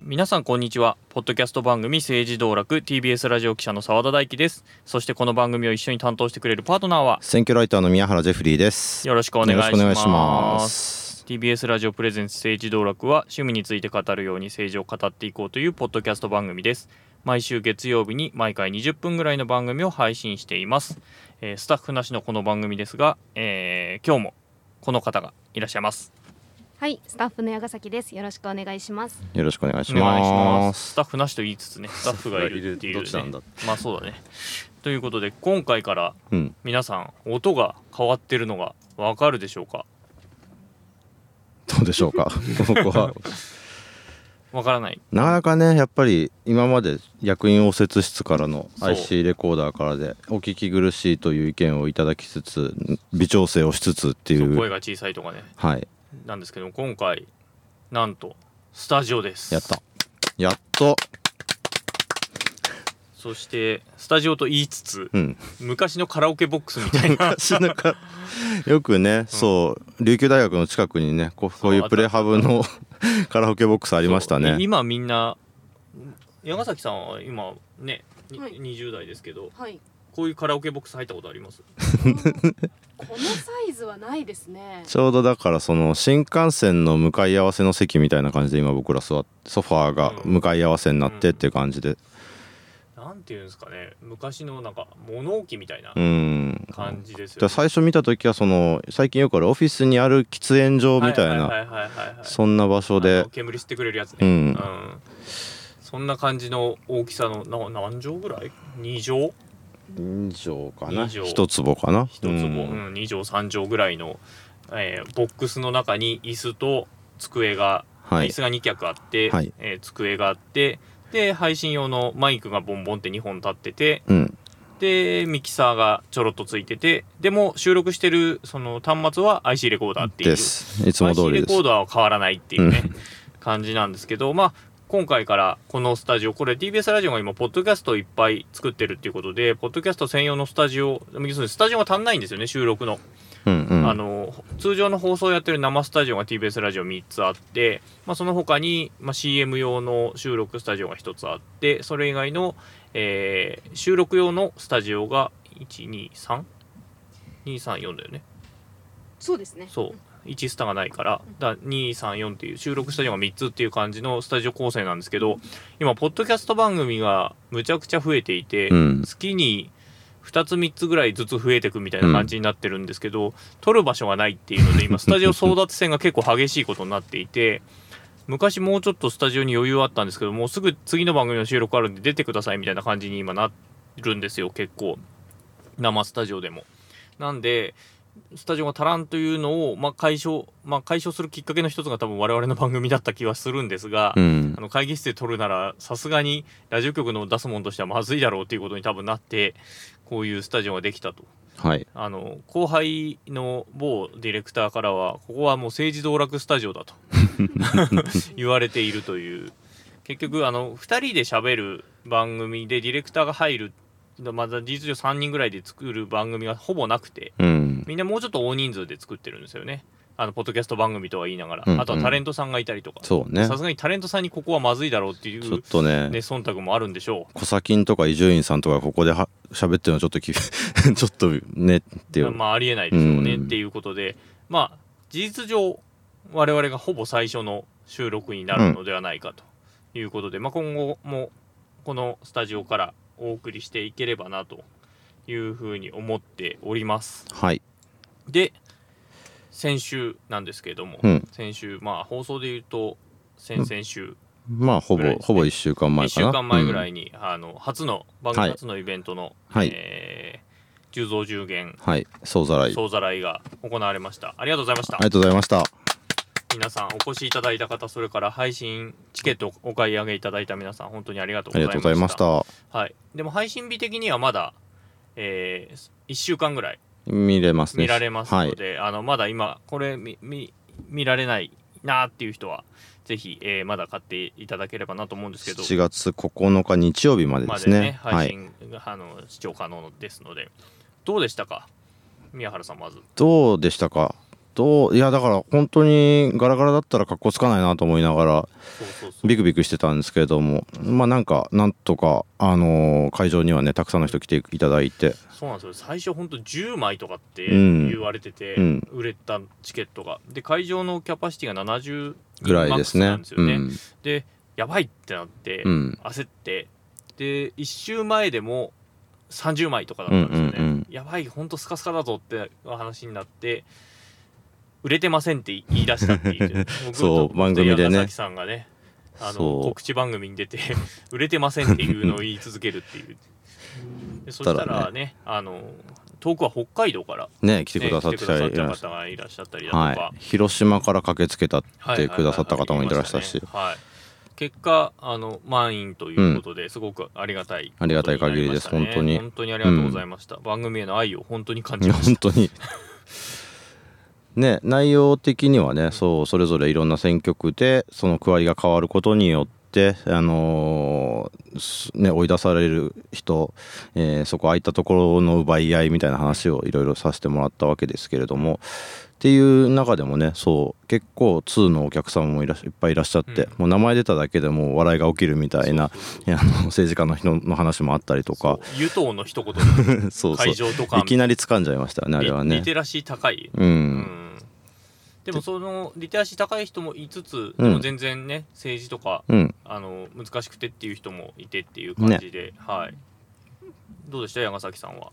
皆さんこんにちは。ポッドキャスト番組政治道楽。TBS ラジオ記者の澤田大樹です。そしてこの番組を一緒に担当してくれるパートナーは？選挙ライターの宮原ジェフリーです。よろしくお願いします。TBS ラジオプレゼンツ政治道楽は趣味について語るように政治を語っていこうというポッドキャスト番組です。毎週月曜日に毎回20分ぐらいの番組を配信しています、えースタッフなしのこの番組ですが、えー今日もこの方がいらっしゃいます。はい、スタッフの矢崎です。よろしくお願いします。よろしくお願いしまます。すスタッフなしと言いつつね スタッフがいるっていう、ね、どっちなんだまあそうだね。ということで今回からうん。皆さん音が変わってるのがわかるでしょうかどうでしょうかここはわからない。なかなかねやっぱり今まで役員応接室からの IC レコーダーからでお聞き苦しいという意見をいただきつつ微調整をしつつっていう声が小さいとかね。はい。なんですけども今回なんとスタジオです。やった。やっと。そしてスタジオと言いつつうん。昔のカラオケボックスみたいな。よくね、そう琉球大学の近くにねこうこういうプレハブの カラオケボックスありましたね今みんな山崎さんは今ね、にはい20代ですけどはい。こういうカラオケボックス入ったことあります？このサイズはないですね。ちょうどだからその新幹線の向かい合わせの席みたいな感じで今僕ら座ってソファーが向かい合わせになってっていう感じでなんていうんですかね。昔のなんか物置みたいなうん。感じですよね。最初見た時はその最近よくあるオフィスにある喫煙所みたいなそんな場所あでの煙吸ってくれるやつね。うん。そんな感じの大きさのな何畳ぐらい？2畳？2畳かな？二畳。一坪かな？1坪、ううんん2畳3畳ぐらいの、えーボックスの中に椅子と机が、はい。椅子が2脚あって、はい。えー机があってで配信用のマイクがボンボンって2本立っててうん。でミキサーがちょろっとついててでも収録してるその端末は IC レコーダーっていう。です。いつも通 IC レりです。コーダーは変わらないっていうね、感じなんですけどまあ今回からこのスタジオこれ TBS ラジオが今ポッドキャストをいっぱい作ってるっていうことでポッドキャスト専用のスタジオ要するにスタジオが足んないんですよね収録の、うんうん。あの通常の放送をやってる生スタジオが TBS ラジオ3つあって、まあ、その他に、まあ、CM 用の収録スタジオが1つあってそれ以外の、えー収録用のスタジオが 123?234 だよね。そうですね。そう。1スタがないから。だ234っていう収録スタジオが3つっていう感じのスタジオ構成なんですけど今ポッドキャスト番組がむちゃくちゃ増えていて、うん。月に2つ3つぐらいずつ増えていくみたいな感じになってるんですけど、撮る場所がないっていうので今 スタジオ争奪戦が結構激しいことになっていて昔もうちょっとスタジオに余裕あったんですけどもうすぐ次の番組の収録あるんで出てくださいみたいな感じに今なるんですよ結構生スタジオでも。なんでスタジオが足らんというのを、まあ、解消、まあ、解消するきっかけの一つが多分我々の番組だった気はするんですが、うん。あの会議室で撮るならさすがにラジオ局の出すものとしてはまずいだろうということに多分なってこういうスタジオができたと。はい。あの後輩の某ディレクターからはここはもう政治道楽スタジオだと 言われているという。結局あの2人で喋る番組でディレクターが入るまだ事実上3人ぐらいで作る番組がほぼなくてうん。みんなもうちょっと大人数で作ってるんですよね。あのポッドキャスト番組とは言いながら、うんうん。あとはタレントさんがいたりとか。そうね。さすがにタレントさんにここはまずいだろうっていちょっう、とね。ね、忖度もあるんでしょ小先とか伊集院さんとかここでは喋ってるのはちょっとき ちょっとねっていうう、まあありえないでしょうね、うん。っていうことで。まあ事実上我々がほぼ最初の収録になるのではないかということで、まあ、今後もこのスタジオからお送りしていければなというふうに思っております。はい。で先週なんですけれども、うん。先週まあ放送で言うと先々週、まあほぼ、ほぼ1週間前1かな。週間前ぐらい、いに、あの初の番組はい。初のイベントの、はい。えー重蔵重減うんはい。総ざらい。あ総ざらいが行われました。ありがとうございました。りがとうございました皆さんお越しいただいた方それから配信チケットをお買い上げいただいた皆さん本当にありがとうございましがとうございました。たはい、でも配信日的にはまだ、え1週間ぐらい見れますね。見られますはい。ので、あのまだ今これ見見見られないなーっていう人はぜひ、えーまだ買っていただければなと思うんですけど。7月9日日曜日までですね。までねはい。配信、あの視聴可能ですので。どうでしたか？宮原さんまず。どうでしたか？どういやだから本当にガラガラだったら格好つかないなと思いながらビクビクしてたんですけれどもまあなんかなんとかあのー会場にはねたくさんの人来ていただいて。そうなんですよ。最初本当10枚とかってうん。言われてて、うん。売れたチケットが。で会場のキャパシティが70ぐらいですね。ですよね、でやばいってなって、うん。うん焦って。で1週前でも30枚とかだったんですよね、うんうんうん。やばい本当スカスカだぞって話になって売れてませんって言い出したっていう。僕そうと番組でね。さんがねあの告知番組に出て 売れてませんっていうのを言い続けるっていう。でそしたらねあの遠くは北海道から、ね来てね、くださってた方がいらっしゃったりだとか、はい。広島から駆けつけたはいってくださった方もいらっしゃったし。結果あの満員ということで、すごくありがたいありがたい限りです本当に。本当にありがとうございました、番組への愛を本当に感じました。本当にね内容的にはねそうそれぞれいろんな選曲でその区割りが変わることによってあのーすね追い出される人、えーそこ空いたところの奪い合いみたいな話をいろいろさせてもらったわけですけれどもっていう中でもねそう結構2のお客様もいらっしいっぱいいらっしゃって、うん。もう名前出ただけでもう笑いが起きるみたいな政治家の人の話もあったりとか。湯党の一言で。そうそう。会場とか。いきなり掴んじゃいましたよねあれはね。リリ。テラシー高い、ううん。んでもそのリテラシー高い人もいつつ、うん。でも全然ね政治とかうん、あの難しくてっていう人もいてっていう感じで、はい。どうでした？山崎さんは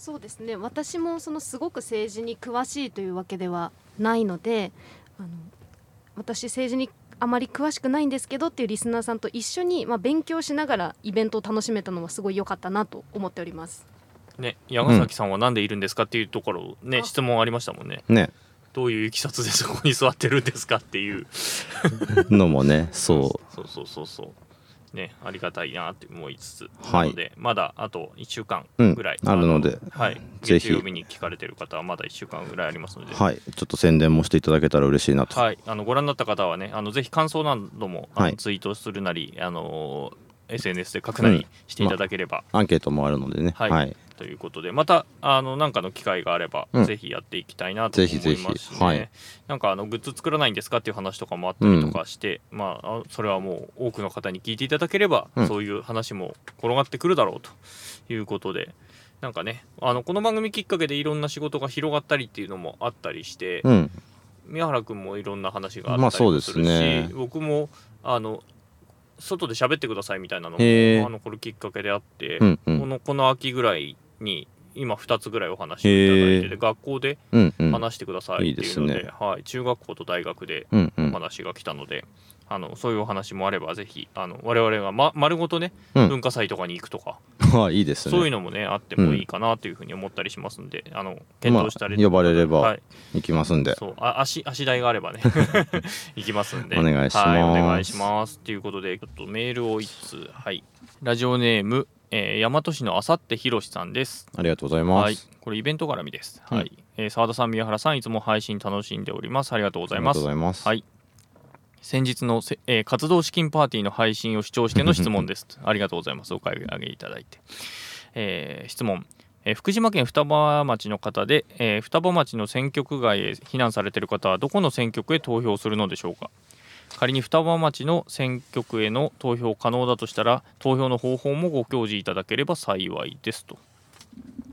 そうですね。私もそのすごく政治に詳しいというわけではないのであの私政治にあまり詳しくないんですけどっていうリスナーさんと一緒に、まあ、勉強しながらイベントを楽しめたのはすごい良かったなと思っております。ね山崎さんはなんでいるんですかっていうところね、あ。質問ありましたもんね。ね。どういういきさつでそこに座ってるんですかっていう。のもねそそうそうそうそうねありがたいなって思いつつ、はい。なのでまだあと1週間う、うんぐらい、、あるのではいぜひ。月曜日に聞かれてる方はまだ1週間ぐらいありますので。はい。ちょっと宣伝もしていただけたら嬉しいなと、はい、あのご覧になった方はね、あのぜひ感想なども、あのはい。ツイートするなり、あの SNS で書くなりしていただければ、アンケートもあるのでね。はい。はい、ということで、またあのなんかの機会があれば、うん。ぜひやっていきたいなと思いますし、ね、ぜひぜひはい。なんかあのグッズ作らないんですかっていう話とかもあったりとかして、まああそれはもう多くの方に聞いていただければ、うん。そういう話も転がってくるだろうということで。なんかね、あのこの番組きっかけでいろんな仕事が広がったりっていうのもあったりして、うん。宮原君もいろんな話があまあったりもするし、そうですね。僕もあの外で喋ってくださいみたいなのもあのこれきっかけであって、うんうん。このこの秋ぐらいに今2つぐらいお話をいただいてへて学校でうんうん。話してくださいっていうので,、いいですね。はい、中学校と大学でおうんうん。話が来たので、あのそういうお話もあればぜひあの我々が、ま、丸ごとね、うん。文化祭とかに行くとかはい いいですね。そういうのもねあってもいいかなというふうに思ったりしますんで、あの検討したり、まあ呼ばれればはい、行きますんで。そうあ足足代があればね 行きますんで。お願いします。はい、お願いします。ということでちょっとメールを一通はい。ラジオネーム、えー、大和市のあさってひろしさんです。ありがとうございます、はい。これイベント絡みです、うん。はい、えー、澤田さん宮原さんいつも配信楽しんでおります。ありがとうございます。ありがとうございます。はい。先日のせ、えー活動資金パーティーの配信を視聴しての質問です。ありがとうございます。お買い上げいただいて、えー質問。えー福島県双葉町の方で、えー双葉町の選挙区外へ避難されている方はどこの選挙区へ投票するのでしょうか？仮に双葉町の選挙区への投票可能だとしたら投票の方法もご教示いただければ幸いですと。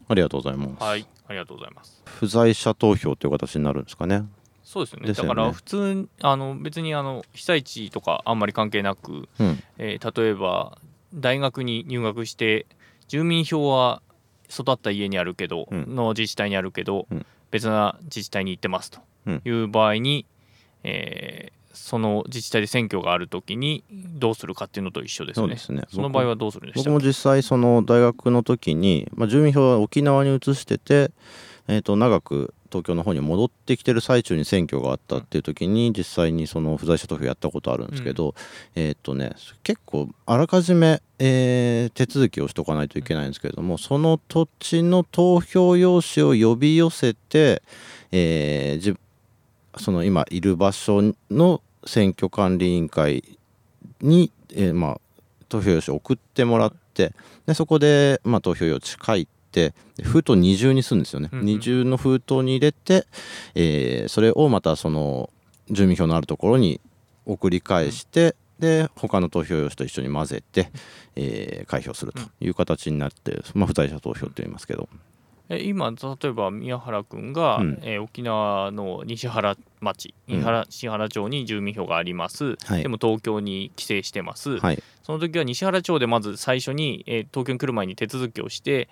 ありがとうございます、はいありがとうございます。不在者投票という形になるんですかね。そうですよねね。だから普通あの別にあの被災地とかあんまり関係なく、うん。えー例えば大学に入学して住民票は育った家にあるけど、うん。の自治体にあるけど、うん。別な自治体に行ってますとうん。いう場合に、えーその自治体で選挙があるときにどうするかっていうのと一緒ですね。そうですね。その場合はどうするんでした僕も実際その大学の時に、まあ、住民票は沖縄に移してて、えー、と長く東京の方に戻ってきてる最中に選挙があったっていう時に実際にその不在者投票やったことあるんですけど、えっ、とね結構あらかじめ、えー手続きをしとかないといけないんですけれどもその土地の投票用紙を呼び寄せて、えーじその今いる場所の選挙管理委員会に、えーまあ投票用紙を送ってもらってでそこで、まあ、投票用紙書いてで封筒二重にするんですよね、うんうん。二重の封筒に入れて、えーそれをまたその住民票のあるところに送り返して、で他の投票用紙と一緒に混ぜて、えー開票するという形になって、まあ、不在者投票と言いますけどえ今例えば宮原君が、うん。えー沖縄の西原町うん。西原,、西原町に住民票があります、はい。でも東京に帰省してます、はい、その時は西原町でまず最初に、えー東京に来る前に手続きをして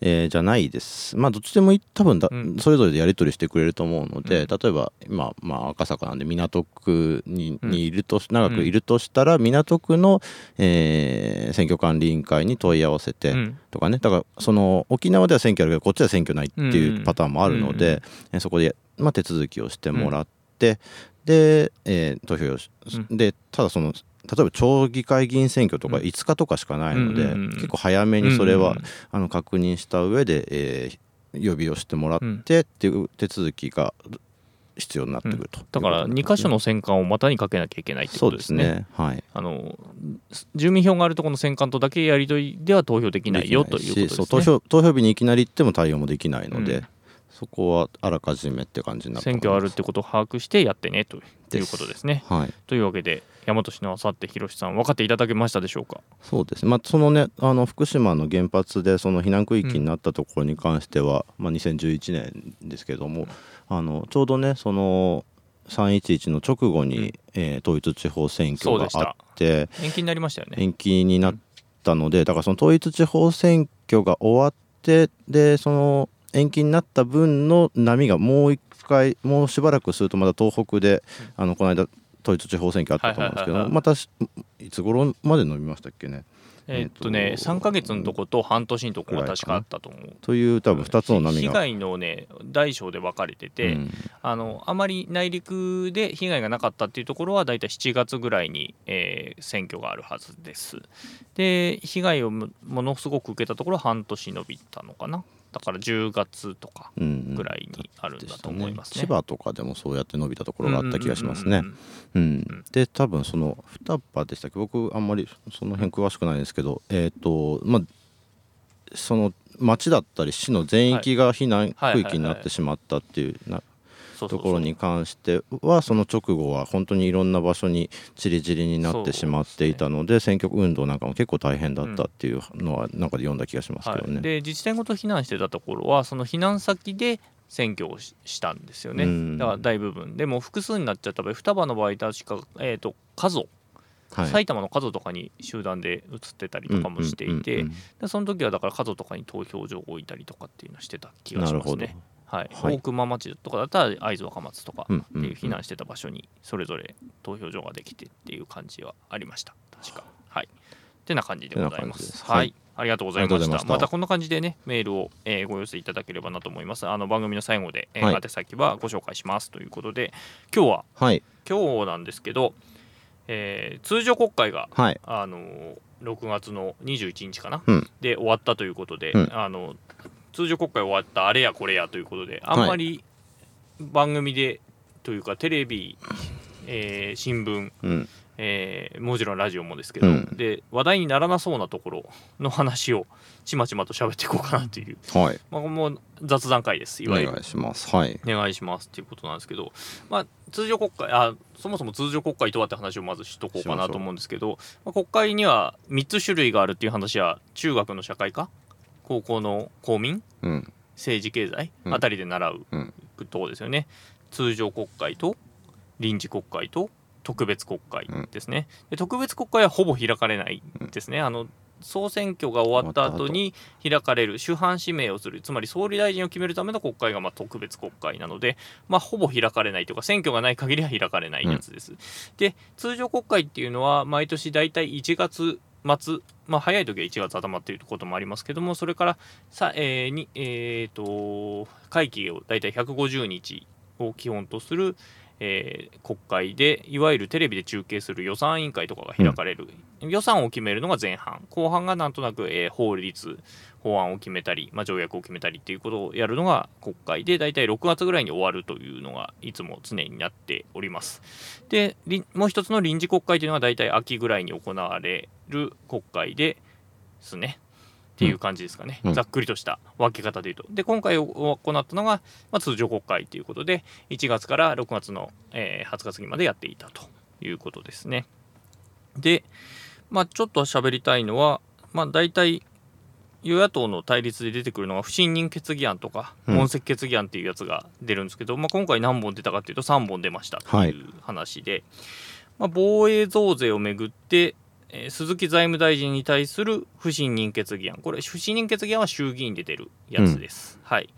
えーじゃないです。まあどっちでもい多分だ、うん。それぞれでやり取りしてくれると思うので、うん。例えば今、まあ、赤坂なんで港区にうん。にいるとし長くいるとしたら、港区の、えー選挙管理委員会に問い合わせて、うん。とかね。だからその沖縄では選挙あるけどこっちは選挙ないってうんいううんパターンもあるので、うんそこで、まあ、手続きをしてもらって、で、えー投票用紙、うでただその例えば町議会議員選挙とかうん。5日とかしかないので、うん結構早めにそれは、うんあの確認した上で、えー予備をしてもらってっていう手続きが必要になってくると、だから2箇所の戦艦を股にかけなきゃいけないってそうでことですすね。ねはい。あの住民票があるところの戦艦とだけやり取りでは投票できないよということですね。そう投票投票日にいきなり行っても対応もできないので、うんそこはあらかじめって感じになって選挙あるってことを把握してやってねということですね。はい。というわけで大和市のあさって広さん分かっていただけましたでしょうか？そうです。ね、まあ、そのねあの福島の原発でその避難区域になったところに関しては、まあ、2011年ですけどもあのちょうどねその311の直後に、うん。えー統一地方選挙があって延期になりましたよね。延期になったのでだからその統一地方選挙が終わってでその延期になった分の波がもう一回もうしばらくするとまた東北であのこの間統一地方選挙あったと思うんですけどまたしいつ頃まで伸びましたっけね？えーっとねえーと3ヶ月のとこと半年のとこが確かあったと思う。という多分2つの波被が。害のね大小で分かれてて、うんあのあまり内陸で被害がなかったっていうところはだいたい7月ぐらいに、えー選挙があるはずです。で被害をもものすごく受けたところは半年伸びたのかなだから10月とかうんぐらいにあるんだと思いますね。千葉とかでもそうやって伸びたところがあった気がしますね。うん。うんうんうん。で多分その双葉でしたっけ？僕あんまりその辺詳しくないんですけどえっ、とまあその町だったり市の全域が避難区域になってしまったっていうところに関してはその直後は本当にいろんな場所にちりぢりになってしまっていたので選挙運動なんかも結構大変だったっていうのはなんかで読んだ気がしますけどはい、ね。で自治体ごと避難してたところはその避難先で選挙をししたんですよね、うん。だから大部分でも複数になっちゃった場合双葉の場合確か、えー、と加須はい。埼玉の加須とかに集団で移ってたりとかもしていて、その時はだから加須とかに投票所を置いたりとかっていうのをしてた気がしなるほど。ますね。はい、はい。大熊町とかだったら会津若松とかうんっていう避難してた場所にそれぞれ投票所ができてっていう感じはありました。確か。はい。ってな感じでございます。す。はい、はい。ありがとうございました。ありがとうございました。またこんな感じでねメールを、えーご寄せいただければなと思います。あの番組の最後で、えーはい。宛先はご紹介しますということで今日ははい。今日なんですけど、えー通常国会がはい。あのー6月の21日かな、うん。で終わったということで、うん。あの通常国会終わったあれやこれやということであんまり番組でというかテレビ、えー新聞、うん。えーもちろんラジオもですけど、うん。で話題にならなそうなところの話をちまちまと喋っていこうかなという、はい。まあ、もう雑談会ですいおわゆる。願いします。はい。お願いしますっていうことなんですけど、まあ、通常国会あそもそも通常国会とはって話をまずしとこうかなと思うんですけど、まあ、国会には3つ種類があるっていう話は中学の社会科高校の公民？うん。政治経済？うん。あたりで習ううん。とこですよね、通常国会と臨時国会と特別国会ですね、で特別国会はほぼ開かれないですね、あの総選挙が終わった後に開かれる主犯指名をするつまり総理大臣を決めるための国会がまあ特別国会なので、まあ、ほぼ開かれないというか選挙がない限りは開かれないやつです、で通常国会っていうのは毎年大体1月末まあ早い時は1月頭っていうこともありますけどもそれからさ、えーにえー、と会期を大体150日を基本とする、えー国会でいわゆるテレビで中継する予算委員会とかが開かれる、予算を決めるのが前半。後半がなんとなく、えー法律法案を決めたり、まあ、条約を決めたりっていうことをやるのが国会で大体6月ぐらいに終わるというのがいつも常になっております。でりもう一つの臨時国会というのは大体秋ぐらいに行われる国会ですね。っていう感じですかね、うん。ざっくりとした分け方でいうと。で、今回行ったのが、まあ、通常国会ということで、1月から6月の、えー20日過ぎまでやっていたということですね。で、まあ、ちょっと喋りたいのは、まあ、大体、与野党の対立で出てくるのが不信任決議案とかうん。問責決議案っていうやつが出るんですけど、まあ、今回何本出たかっていうと3本出ました。っていう話で、まあ、防衛増税をめぐって、えー鈴木財務大臣に対する不信任決議案。これ不信任決議案は衆議院で出るやつです。はい。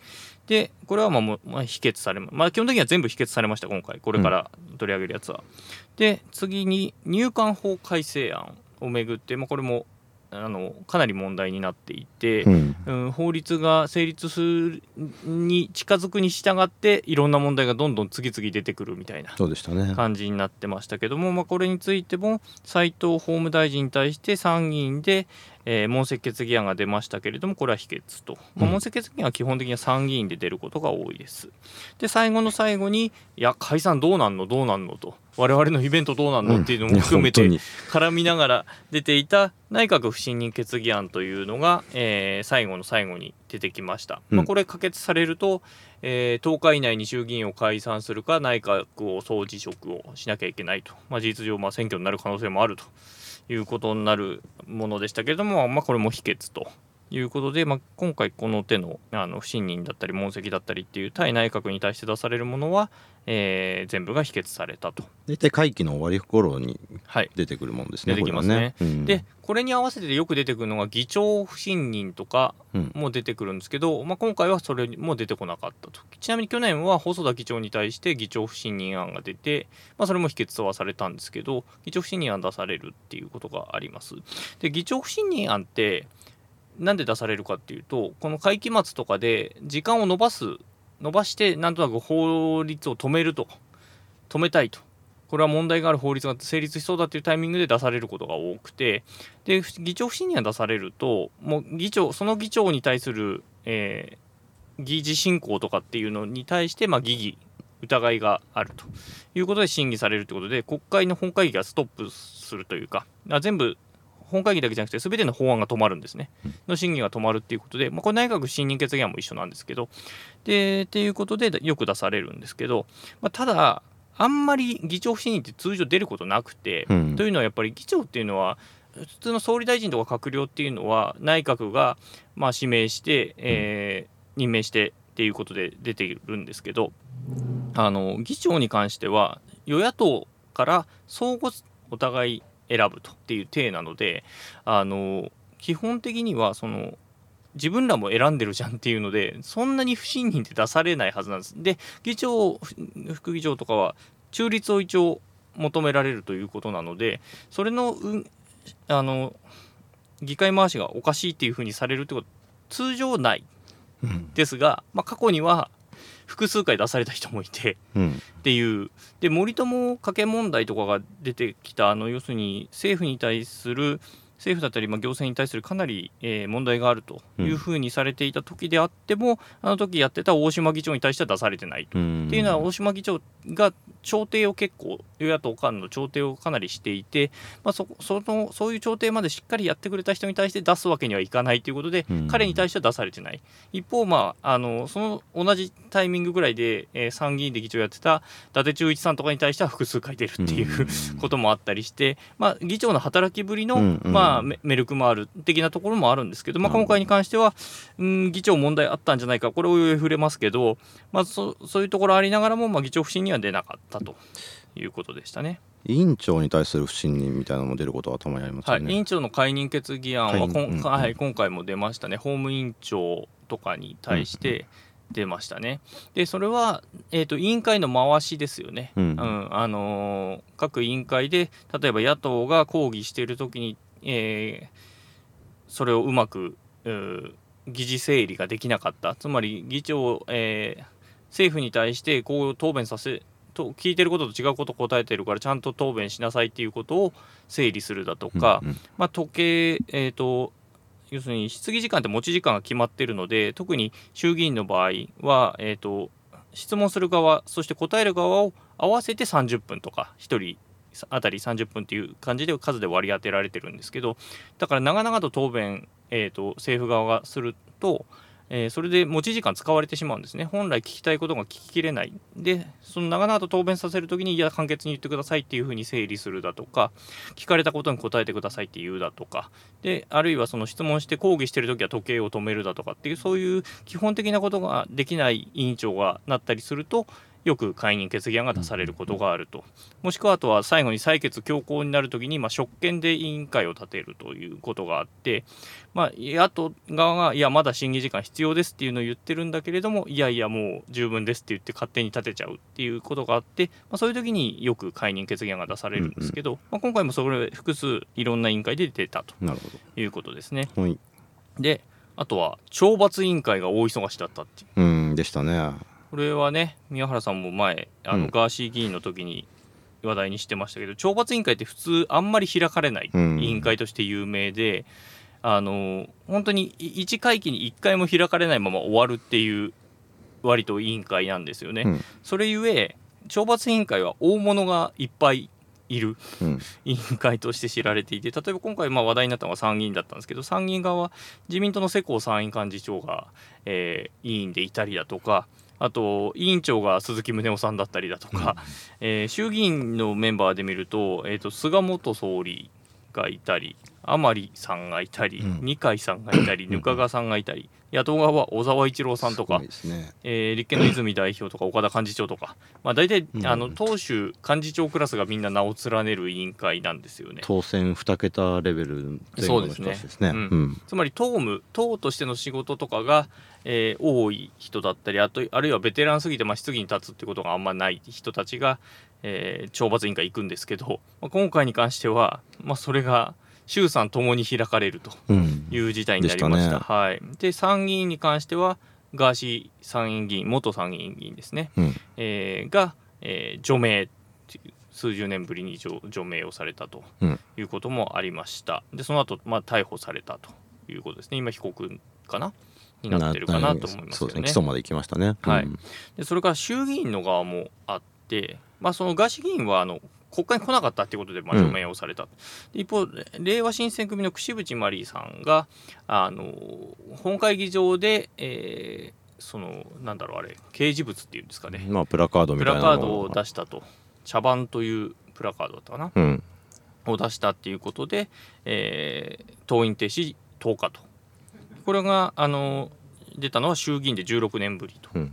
でこれはまあもう、まあ、否決されま、まあ、基本的には全部否決されました今回。これから取り上げるやつは。で次に入管法改正案をめぐって、まあ、これもあのかなり問題になっていて、うん。うん、法律が成立するに近づくに従っていろんな問題がどんどん次々出てくるみたいな感じになってましたけども、まあ、これについても斉藤法務大臣に対して参議院で、えー問責決議案が出ましたけれどもこれは否決と、まあ、うん問責決議案は基本的には参議院で出ることが多いです。で最後の最後にいや解散どうなんのどうなんのと。我々のイベントどうなんのっていうのも含めて絡みながら出ていた内閣不信任決議案というのが、えー最後の最後に出てきました、うん。まあ、これ可決されると、えー10日以内に衆議院を解散するか内閣を総辞職をしなきゃいけないと、まあ、事実上まあ選挙になる可能性もあるということになるものでしたけれども、まあ、これも否決と。いうことで、まあ、今回この手のあの不信任だったり問責だったりっていう対内閣に対して出されるものは、えー全部が否決されたと。大体会期の終わり頃にはい、出てくるもんですね出てきますね。これはうん。でこれに合わせてよく出てくるのが議長不信任とかうん。も出てくるんですけど、まあ、今回はそれも出てこなかったと。ちなみに去年は細田議長に対して議長不信任案が出て、まあ、それも否決はされたんですけど議長不信任案出されるっていうことがあります。で議長不信任案ってなんで出されるかっていうとこの会期末とかで時間を延ばす延ばしてなんとなく法律を止めると。止めたいと。これは問題がある法律が成立しそうだっていうタイミングで出されることが多くて。で議長不信任が出されるともう議長その議長に対する、えー議事進行とかっていうのに対して、まあ、疑義疑いがあるということで審議されるということで国会の本会議がストップするというか。全部本会議だけじゃなくて全ての法案が止まるんですね。の審議が止まるっていうことで、まあ、これ内閣不信任決議案も一緒なんですけど。でっていうことでよく出されるんですけど、まあ、ただあんまり議長不信任って通常出ることなくて、うん。というのはやっぱり議長っていうのは普通の総理大臣とか閣僚っていうのは内閣がまあ指名して、えー任命してっていうことで出ているんですけどあの議長に関しては与野党から相互お互い選ぶとっていう体なのであの基本的にはその自分らも選んでるじゃんっていうのでそんなに不信任って出されないはずなんです。で議長副議長とかは中立を一応求められるということなのでそれの,、うん、あの議会回しがおかしいっていうふうにされるってことは通常ないうんですが、まあ、過去には複数回出された人もいてうん。っていう。で森友家計問題とかが出てきたあの要するに政府に対する政府だったり、まあ、行政に対するかなり、えー問題があるというふうにされていた時であっても、あの時やってた大島議長に対しては出されてないと。うん。っていうのは大島議長が調停を結構与野党間の調停をかなりしていて、まあ、そそのそういう調停までしっかりやってくれた人に対して出すわけにはいかないということで、うん。彼に対しては出されてない。一方、まあ、あのその同じタイミングぐらいで、えー参議院で議長やってた伊達忠一さんとかに対しては複数回出るっていう、こともあったりして、まあ、議長の働きぶりの、うんうん。まあ、メメルクマール的なところもあるんですけど、まあ、うん今回に関しては、うん、議長問題あったんじゃないかこれを触れますけど、まあ、そそういうところありながらも、まあ、議長不信には出なかったということでしたね。委員長に対する不信任みたいなのも出ることはたまにありますはい、委よね、員長の解任決議案はこん、うんはい、今回も出ましたね、法務委員長とかに対して出ましたね。で、それは、えーと、委員会の回しですよね。うん。あのー各委員会で、例えば野党が抗議しているときに、えーそれをうまく、うー議事整理ができなかった、つまり議長、えー政府に対してこう答弁させと聞いてることと違うことを答えてるからちゃんと答弁しなさいっていうことを整理するだとか、うんうん。まあ、時計、えー、と要するに質疑時間って持ち時間が決まってるので特に衆議院の場合は、えー、と質問する側そして答える側を合わせて30分とか1人あたり30分っていう感じで数で割り当てられてるんですけどだから長々と答弁えー、と政府側がすると、えーそれで持ち時間使われてしまうんですね。本来聞きたいことが聞ききれない。でその長々と答弁させるときにいや簡潔に言ってくださいっていうふうに整理するだとか聞かれたことに答えてくださいって言うだとか。であるいはその質問して抗議してるときは時計を止めるだとかっていうそういう基本的なことができない委員長がなったりするとよく解任決議案が出されることがあると、もしくはあとは最後に採決強行になるときに、まあ、職権で委員会を立てるということがあって、まあ、野党側がいやまだ審議時間必要ですっていうのを言ってるんだけれどもいやいやもう十分ですって言って勝手に立てちゃうっていうことがあって、まあ、そういう時によく解任決議案が出されるんですけど、まあ、今回もそれ複数いろんな委員会で出たということですね。どはい。であとは懲罰委員会が大忙しだったっていう。うんでしたねこれはね宮原さんも前あの、うん。ガーシー議員の時に話題にしてましたけど懲罰委員会って普通あんまり開かれないうん。委員会として有名で、あの本当に1会期に1回も開かれないまま終わるっていう割と委員会なんですよね。うん。それゆえ懲罰委員会は大物がいっぱいいるうん。委員会として知られていて例えば今回まあ話題になったのが参議院だったんですけど参議院側は自民党の世耕参院幹事長が、えー委員でいたりだとかあと委員長が鈴木宗男さんだったりだとか、えー衆議院のメンバーで見ると,、えー、と菅元総理がいたり甘利さんがいたり、うん。二階さんがいたり額賀さんがいたり野党側は小沢一郎さんとかね。えー立憲の泉代表とか岡田幹事長とか、まあ、大体、うん。あの党首幹事長クラスがみんな名を連ねる委員会なんですよね。当選2桁レベル前後の人たちですね。つまり党務党としての仕事とかが、えー多い人だったりあとあるいはベテランすぎて、まあ、質疑に立つってことがあんまない人たちが、えー懲罰委員会行くんですけど、まあ、今回に関しては、まあ、それが衆参ともに開かれるとうん。いう事態になりました。でしたね。はい、で参議院に関してはガーシー参院議員元参議院議員ですね、うん。えーが、えー除名数十年ぶりに除除名をされたとうん。いうこともありました。でその後、まあ逮捕されたということですね。今被告かな？になってるかなと思いますそうですね。起訴まで行きましたね。はい。うん。でそれから衆議院の側もあって、まあ、そのガーシー議員はあの国会に来なかったっていうことで、まあ、うん除名をされた、で一方れいわ新選組の櫛渕万里さんがあの本会議場で、えーそのなんだろうあれ掲示物っていうんですかね。まあプラカードみプたいなのラカードを出したと。茶番というプラカードだったかな。うん。を出したっていうことで、えー登院停止10日と。これがあの出たのは衆議院で16年ぶりと。うん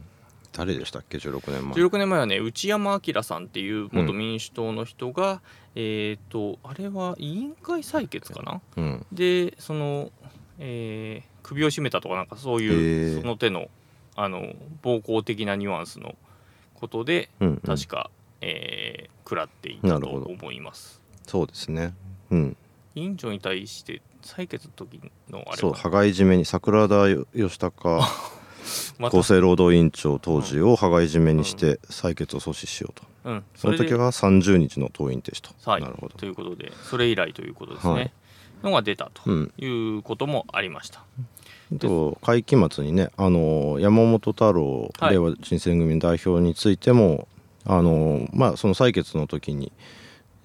誰でしたっけ？16年前。16年前はね内山明さんっていう元民主党の人が、えっ、とあれは委員会採決かな？うん。でその、えー首を絞めたとかなんかそういうその手のあの暴行的なニュアンスのことでうんうん。確か、えー食らっていたと思います。そうですね。うん。委員長に対して採決の時のあれは？そう羽交い締めに桜田義孝厚生労働委員長当時を羽交い締めにして採決を阻止しようと。うん、その時は30日の登院停止とはいなるほど。ということでそれ以来ということですね、はい。のが出たとうん。いうこともありました。あと会期末にねあの山本太郎はい。令和新選組の代表についても、あのまあその採決の時に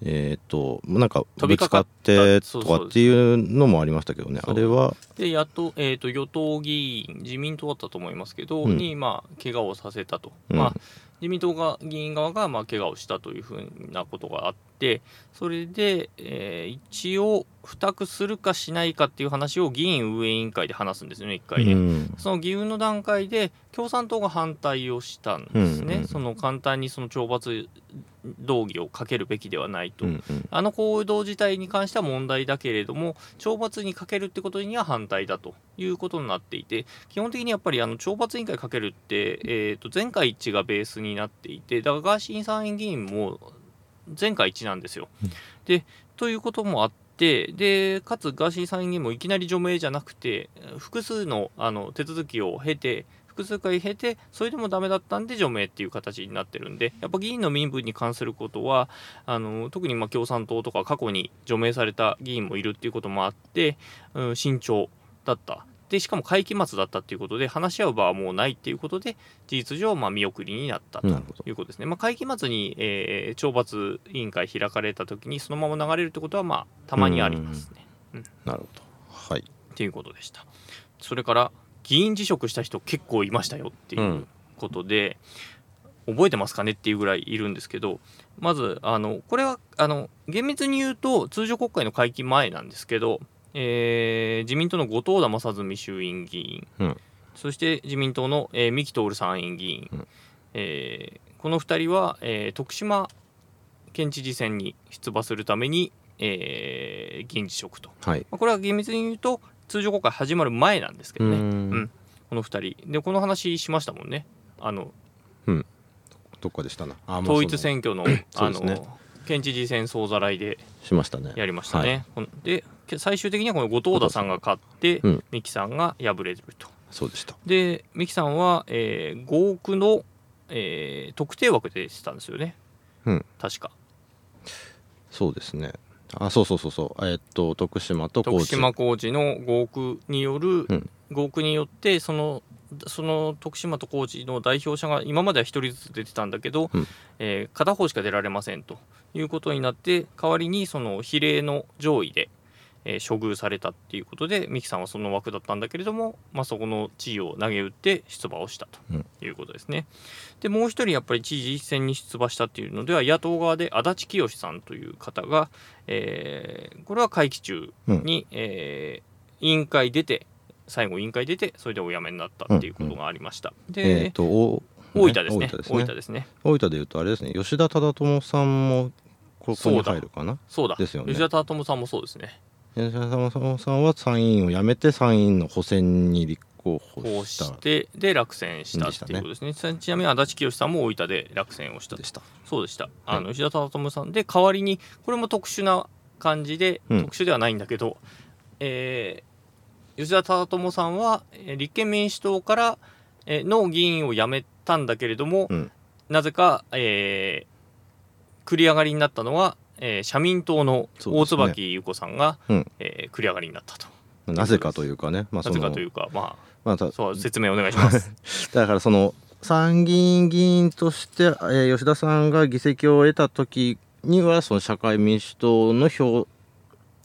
えっ、となんか飛びかかっぶつかってとかっていうのもありましたけどね。あれは。でやっと,、えー、と与党議員自民党だったと思いますけど、うん。にまあ怪我をさせたと、うん。まあ、自民党が議員側がまあ怪我をしたというふうなことがあってそれで、えー一応付託するかしないかっていう話を議員運営委員会で話すんですよね一回ね。うん。その議運の段階で共産党が反対をしたんですね、うんうん。その簡単にその懲罰動議をかけるべきではないと、うんうん。あの行動自体に関しては問題だけれども懲罰にかけるってことには反対だということになっていて基本的にやっぱりあの懲罰委員会かけるって、えー、と全会一致がベースになっていてだからガーシー参院議員も全会一致なんですよ。うんでということもあってでかつガーシー参院議員もいきなり除名じゃなくて複数のあの手続きを経て複数回経てそれでもダメだったんで除名っていう形になってるんでやっぱ議員の身分に関することはあの特にまあ共産党とか過去に除名された議員もいるっていうこともあって、うん、慎重だったでしかも会期末だったっていうことで話し合う場はもうないっていうことで事実上まあ見送りになったということですね、まあ、会期末に、えー懲罰委員会開かれた時にそのまま流れるってことはまあたまにありますね。なるほど。はい。っっていうことでした。それから議員辞職した人結構いましたよっていうことで、覚えてますかねっていうぐらいいるんですけどまずあのこれはあの厳密に言うと通常国会の会期前なんですけど、えー自民党の後藤田正純衆院議員、うん。そして自民党の、えー三木徹参院議員、うん。えーこの2人は、えー徳島県知事選に出馬するために、えー議員辞職と、はい。まあこれは厳密に言うと通常国会始まる前なんですけどね、うーん。うん。この2人。でこの話しましたもんね。あのどっかでしたな。統一選挙のね。の県知事選総ざらいでしましたね。やりましたね。ほんでけ最終的にはこの後藤田さんが勝って、うん。三木さんが敗れると。そうでした。で三木さんは、えー、5億の、えー特定枠で出てたんですよね。うん。確か。そうですね。あそうそうそうそう。えーっと徳島と高知。徳島高知の5億による、うん。5億によってそのその徳島と高知の代表者が今までは1人ずつ出てたんだけど、うん。えー片方しか出られませんということになって代わりにその比例の上位で、えー処遇されたっていうことで三木さんはその枠だったんだけれども、まあ、そこの地位を投げ打って出馬をしたうん。ということですね。でもう一人やっぱり知事選に出馬したっていうのでは野党側で足立清さんという方が、えーこれは会期中に、えー委員会出て最後委員会出てそれでお辞めになったっていうことがありました。えで、ーっとお大分ですね。大分です大ね分ですね。大分でいうとあれですね。吉田忠智さんもここに入るかな？そうだ。ですよね。吉田忠智さんもそうですね吉田さんは参議院を辞めて参議院の補選に立候補してで落選したっていうことですね。ちなみに足立清さんも大分で落選をした。でした。そうでした。あの吉田忠智さんで代わりにこれも特殊な感じで、うん。特殊ではないんだけど、えー吉田忠智さんはえー立憲民主党から、えーの議員を辞めたんだけれども、うん。なぜか、えー繰り上がりになったのは、えー社民党の大椿優子さんが、うんえー繰り上がりになったと。なぜかというかねまあなぜかというかままあたあそう説明お願いします。だからその参議院議員として、えー吉田さんが議席を得た時にはその社会民主党の票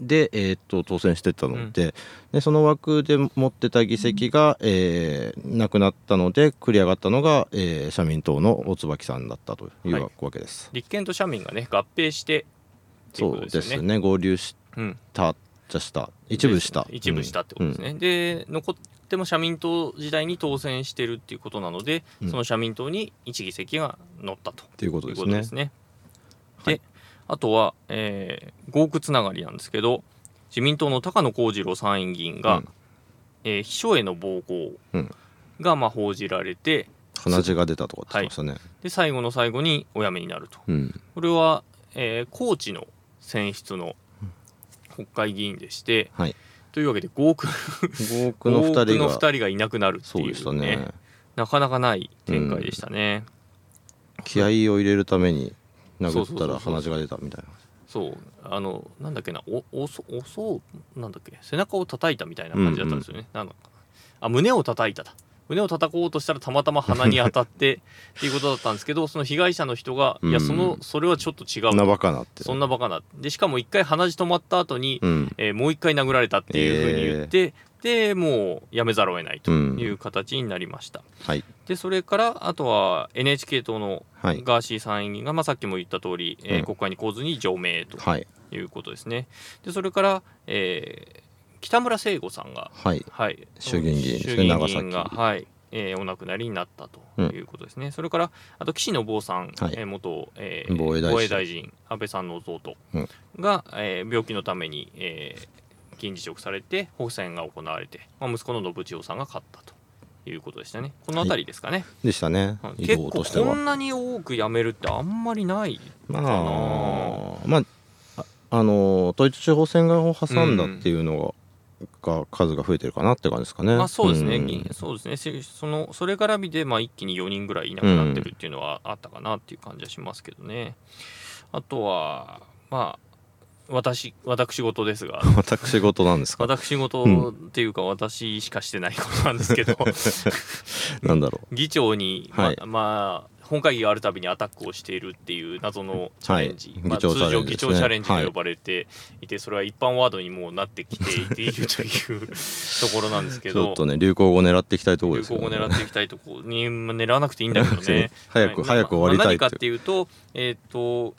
で、えー、と当選してたので,、でその枠で持ってた議席が、えーなくなったので繰り上がったのが、えー社民党の大椿さんだったというはいわけです。立憲と社民がね合併してっていうそうことですよね。ね合流しうん、たじゃした。一部した、一部したってことですね。で残っても社民党時代に当選してるっていうことなので、うん。その社民党に一議席が乗ったと。というこというですねですね。はい。であとは、えー、合区つながりなんですけど自民党の高野光次郎参院議員が、うん。えー秘書への暴行うん。がまあ報じられて鼻血が出たとかって言ってましたね、で最後の最後にお辞めになると。うん。これは、えー高知の選出の国会議員でして、はい。というわけで合区合区の2合区の人が2人がいなくなるってそういうねね。なかなかない展開でしたね。気合を入れるために殴ったら鼻血が出たみたいな。そう。あのなんだっけなおおそおそうなんだっけ背中を叩いたみたいな感じだったんですよね。なんだあ胸を叩いただ胸を叩こうとしたらたまたま鼻に当たって っていうことだったんですけどその被害者の人が、いやうんそのそれはちょっと違う。そんなバカなって。そんなバカな。でしかも一回鼻血止まった後に、うん。えーもう一回殴られたっていうふうに言って、でもうやめざるを得ないという形になりました。はい。でそれからあとは NHK 党のはい。ガーシー参院議員が、まあ、さっきも言った通り、えーうん。国会に来ずに除名とはい。いうことですね。でそれから、えー北村聖吾さんが、はい。はい、衆議院議員ですね長議員が崎。はい。えーお亡くなりになったということですね。それからあと岸信夫さん、はい。えー元、えー防衛大臣。大臣安倍さんの弟うん。が、えー病気のために、えー議員辞職されて補選が行われて、まあ、息子の信千代さんが勝ったということでしたね。この辺りですかね。でしたね。結構こんなに多く辞めるってあんまりないまかな。あまあああの統一地方選を挟んだっていうのが,、が数が増えてるかなって感じですかね。まあそうですね、ん。議員そうですね。せそのそれ絡みでまあ一気に4人ぐらいいなくなってるっていうのはあったかなっていう感じはしますけどね。あとはまあ私私事ですが。私事なんですか？私事っていうか私しかしてないことなんですけど、なんだろ議長に、まはい。まあ本会議があるたびにアタックをしているっていう謎のチャレンジ、まあ、はい議長チャ通常議長チャレンジと呼ばれていて、それは一般ワードにもうなってきているというところなんですけど ちょっとね流行語狙っていきたいところ流ですよね。行語狙っていきたいところにまあ狙わなくていいんだけどね。早くはい早く終わりたいまあ何かってっていうとえっ、と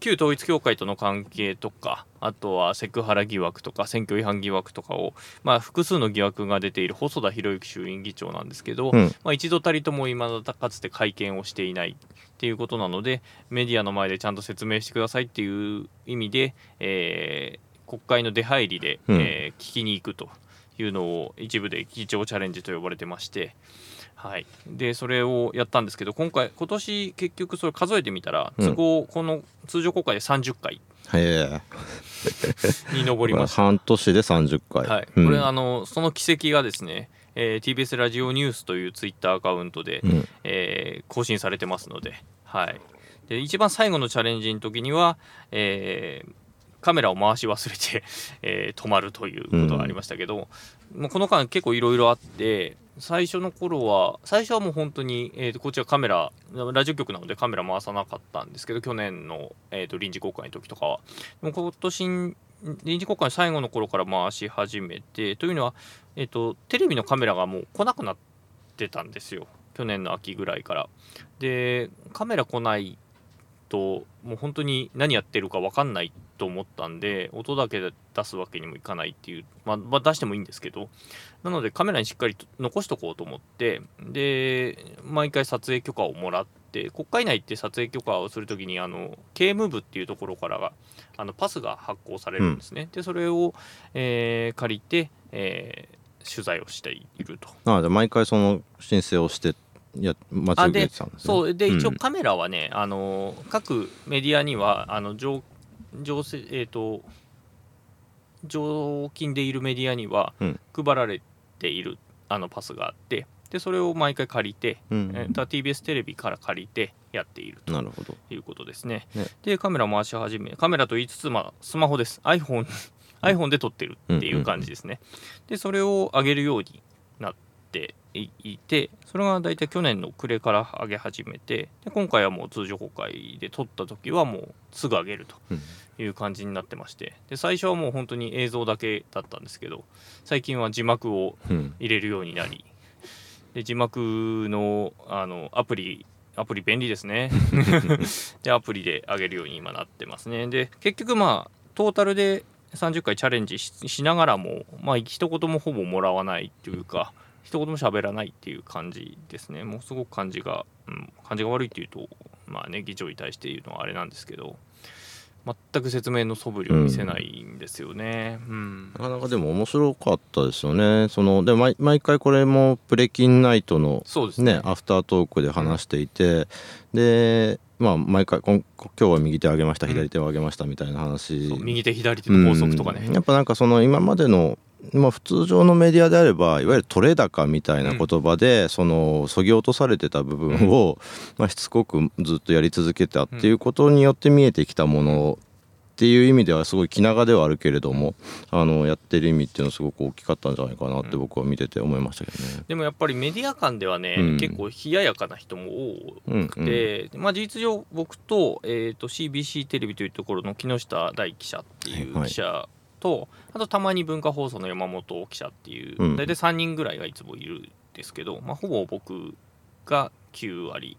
旧統一教会との関係とかあとはセクハラ疑惑とか選挙違反疑惑とかを、まあ、複数の疑惑が出ている細田博之衆院議長なんですけど、うんまあ、一度たりとも今だかつて会見をしていないっていうことなのでメディアの前でちゃんと説明してくださいっていう意味で、えー国会の出入りで、うんえー聞きに行くというのを一部で議長チャレンジと呼ばれてまして。はい、でそれをやったんですけど今回今年結局それ数えてみたらうん。都合この通常国会で30回。へえ。に上りました、半年で30回。はい、うん。これあのその軌跡がですね、えー TBS ラジオニュースというツイッターアカウントで、うん。えー更新されてますので,、はい、で一番最後のチャレンジの時には、えーカメラを回し忘れて、えー止まるということがありましたけど、もうこの間結構いろいろあって最初の頃は最初はもう本当に、えーとこっちはカメララジオ局なのでカメラ回さなかったんですけど去年の、えーと臨時国会の時とかはでも今年臨時国会の最後の頃から回し始めてというのは、えー、とテレビのカメラがもう来なくなってたんですよ去年の秋ぐらいから。でカメラ来ないともう本当に何やってるか分かんないと思ったんで音だけ出すわけにもいかないっていう、まあ、まあ出してもいいんですけどなのでカメラにしっかりと残しとこうと思ってで毎回撮影許可をもらって国会内って撮影許可をするときにあの警務部っていうところからがあのパスが発行されるんですね、でそれを、えー借りて、えー取材をしていると。ああじゃあ毎回その申請をしてや待ち受けてたんですね。そうでうん。一応カメラはね、あの各メディアにはあの常常せえっ、と常勤でいるメディアにはうん。配られているあのパスがあってでそれを毎回借りて、うんえー TBS テレビから借りてやっているとなるほど。いうことですね。ね。でカメラ回し始めカメラと言いつつ、まあ、スマホです。iPhone, iPhone で撮ってるっていう感じですね。でそれを上げるようになっていいてそれが大体去年の暮れから上げ始めてで今回はもう通常国会で撮った時はもうすぐ上げるとうん。いう感じになってましてで最初はもう本当に映像だけだったんですけど最近は字幕をうん。入れるようになりで字幕のあのアプリアプリ便利ですね。でアプリで上げるように今なってますね。で結局まあトータルで30回チャレンジししながらもまあ一言もほぼもらわないっていうか一言も喋らないっていう感じですね。もうすごく感じが、うん、感じが悪いっていうとまあね議長に対して言うのはあれなんですけど全く説明の素振りを見せないんですよね。うん。なかなかでも面白かったですよね。そので毎毎回これもプレキンナイトのそうですね。ねアフタートークで話していて、でまあ毎回こん今日は右手を上げましたうん。左手を上げましたみたいな話、そう右手左手の法則とかね、うん。やっぱなんかその今までのまあ、普通常のメディアであればいわゆる取れ高みたいな言葉で、そのそぎ落とされてた部分を、まあ、しつこくずっとやり続けたっていうことによって見えてきたものっていう意味ではすごい気長ではあるけれどもあのやってる意味っていうのはすごく大きかったんじゃないかなって僕は見てて思いましたけどね。でもやっぱりメディア間ではね、うん。結構冷ややかな人も多うんくて、まあ、事実上僕と,、えー、と CBC テレビというところの木下大記者っていうはい記者と、あとたまに文化放送の山本記者っていう、うん。大体3人ぐらいがいつもいるんですけど、まあ、ほぼ僕が9割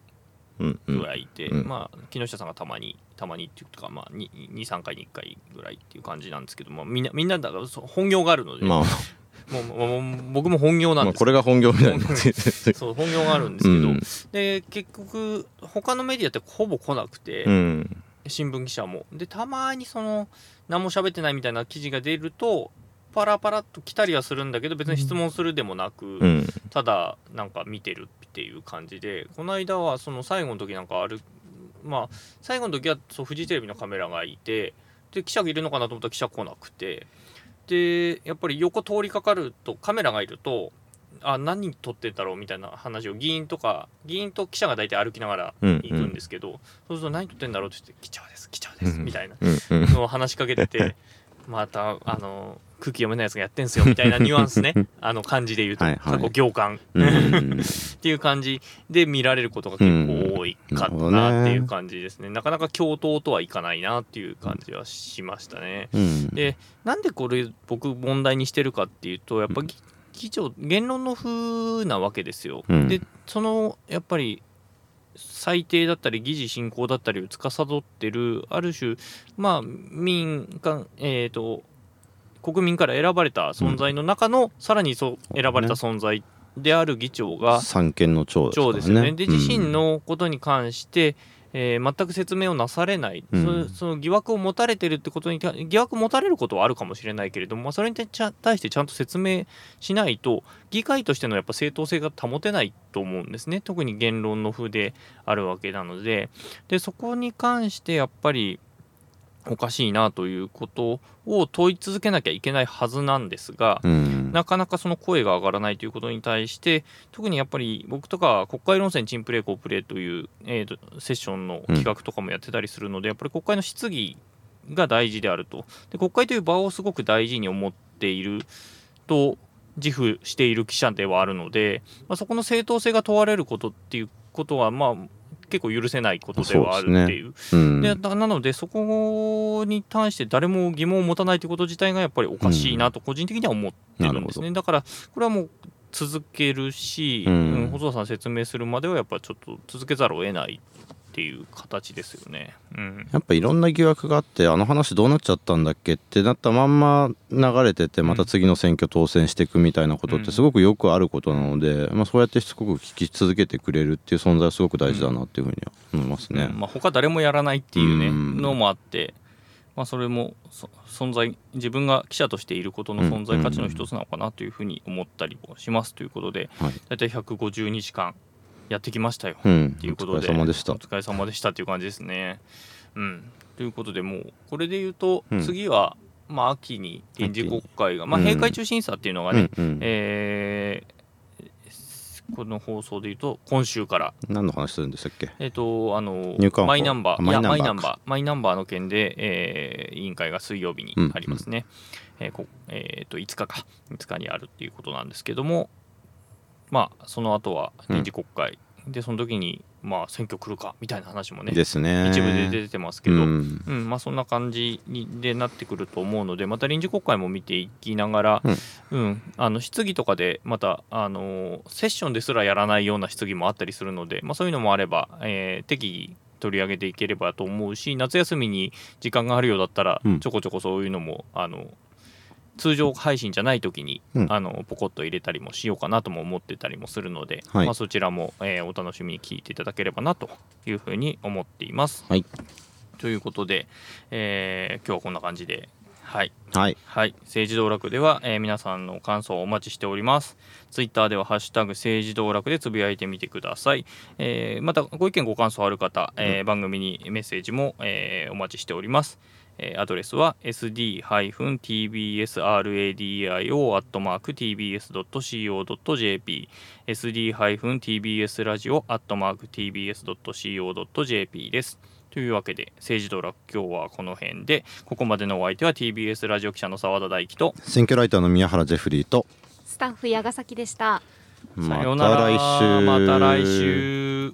うんうん。ぐらいいて、うん。まあ、木下さんがたまにたまにっていうか、まあ、23回に1回ぐらいっていう感じなんですけど、まあ、みんなみんなだから本業があるので、まあ、もうもう僕も本業なんまあですこれが本業みたいになそう本業があるんですけど、うん。で結局他のメディアってほぼ来なくて、うん新聞記者も。でたまにその何も喋ってないみたいな記事が出るとパラパラっと来たりはするんだけど別に質問するでもなく、うん。ただなんか見てるっていう感じで。この間はその最後の時なんかあるまあ最後の時はそうフジテレビのカメラがいてで記者がいるのかなと思ったら記者来なくて。でやっぱり横通りかかるとカメラがいるとあ何撮ってんだろうみたいな話を議員とか議員と記者が大体歩きながらうん行くんですけど、そうすると何撮ってんだろうって言って「記者です記者です」うんみたいなうんうん。のを話しかけてて またあの空気読めないやつがやってんすよみたいなニュアンスね。あの感じで言うとはいはい。過去行間。うん っていう感じで見られることが結構多いかったなっていう感じですね、なかなか共闘とはいかないなっていう感じはしましたね。うん。でなんでこれ僕問題にしてるかっていうとやっぱ議議長言論の風なわけですよ。うん。でそのやっぱり裁定だったり議事進行だったりを司ってるある種まあ民間えっ、と国民から選ばれた存在の中の、さらにそう選ばれた存在である議長が三権の長ですね。長で自身のことに関して、えー全く説明をなされない、うん。そその疑惑を持たれてるってことに対疑惑持たれることはあるかもしれないけれども、まあ、それに対してちゃんと説明しないと議会としてのやっぱ正当性が保てないと思うんですね。特に言論の風であるわけなので。でそこに関してやっぱりおかしいなということを問い続けなきゃいけないはずなんですが、うん。なかなかその声が上がらないということに対して特にやっぱり僕とか国会論戦チンプレーコープレーという、えーとセッションの企画とかもやってたりするので、やっぱり国会の質疑が大事であると。で国会という場をすごく大事に思っていると自負している記者ではあるので、まあ、そこの正当性が問われることっていうことはまあ結構許せないことではあるっていう。うん。でななのでそこに対して誰も疑問を持たないということ自体がやっぱりおかしいなと個人的には思ってるんですね、だからこれはもう続けるし、うん。うん細田さん説明するまではやっぱちょっと続けざるを得ないっていう形ですよね。うん。やっぱいろんな疑惑があってあの話どうなっちゃったんだっけってなったまんま流れててまた次の選挙当選していくみたいなことってすごくよくあることなので、まあ、そうやってしつこく聞き続けてくれるっていう存在はすごく大事だなっていうふうには思いますね。うん。まあ、他誰もやらないっていうね、うん。のもあって、まあ、それもそ存在自分が記者としていることの存在価値の一つなのかなというふうに思ったりもしますということで、はい。大体152時間やってきましたよ。うん、っていうことで。お疲れ様でした。お。疲れ様でしたっていう感じですね。うん、ということでもうこれで言うと、うん。次は、まあ、秋に臨時国会が、まあ、うん閉会中審査っていうのがね、うん。うん。えーこの放送で言うと今週から。何の話するんでしたっけ？えっ、と、あのマイナンバー、ママイナンバー。マイナンバーの件で、えー委員会が水曜日にありますね。えーこえーと5日か、5日にあるっていうことなんですけども、まあ、その後は臨時国会、で、その時に、まあ、選挙来るかみたいな話もね、ですね。一部で出てますけど、ううんんまあ、そんな感じにでなってくると思うので、また臨時国会も見ていきながら、うん。あの質疑とかで、また、あのーセッションですらやらないような質疑もあったりするので、まあ、そういうのもあれば、えー適宜取り上げていければと思うし、夏休みに時間があるようだったらうん、ちょこちょこそういうのも、あの通常配信じゃない時に、うんあのポコッと入れたりもしようかなとも思ってたりもするので、はいまあ、そちらも、えーお楽しみに聞いていただければなというふうに思っています。はい。ということで、えー今日はこんな感じで、はい、はい。はい、政治道楽では、えー皆さんの感想をお待ちしております。ツイッターでは、ハッシュタグ政治道楽でつぶやいてみてください。えーまた、ご意見、ご感想ある方、えー番組にメッセージも、えーお待ちしております。えーアドレスは sd-tbsradio.tbs.co.jp sd-tbsradio.tbs.co.jp です。というわけで、政治道楽今日はこの辺で、ここまでのお相手は TBS ラジオ記者の澤田大樹と、選挙ライターの宮原ジェフリーと、スタッフ矢ヶ崎でしたまさようならた来週。また来。週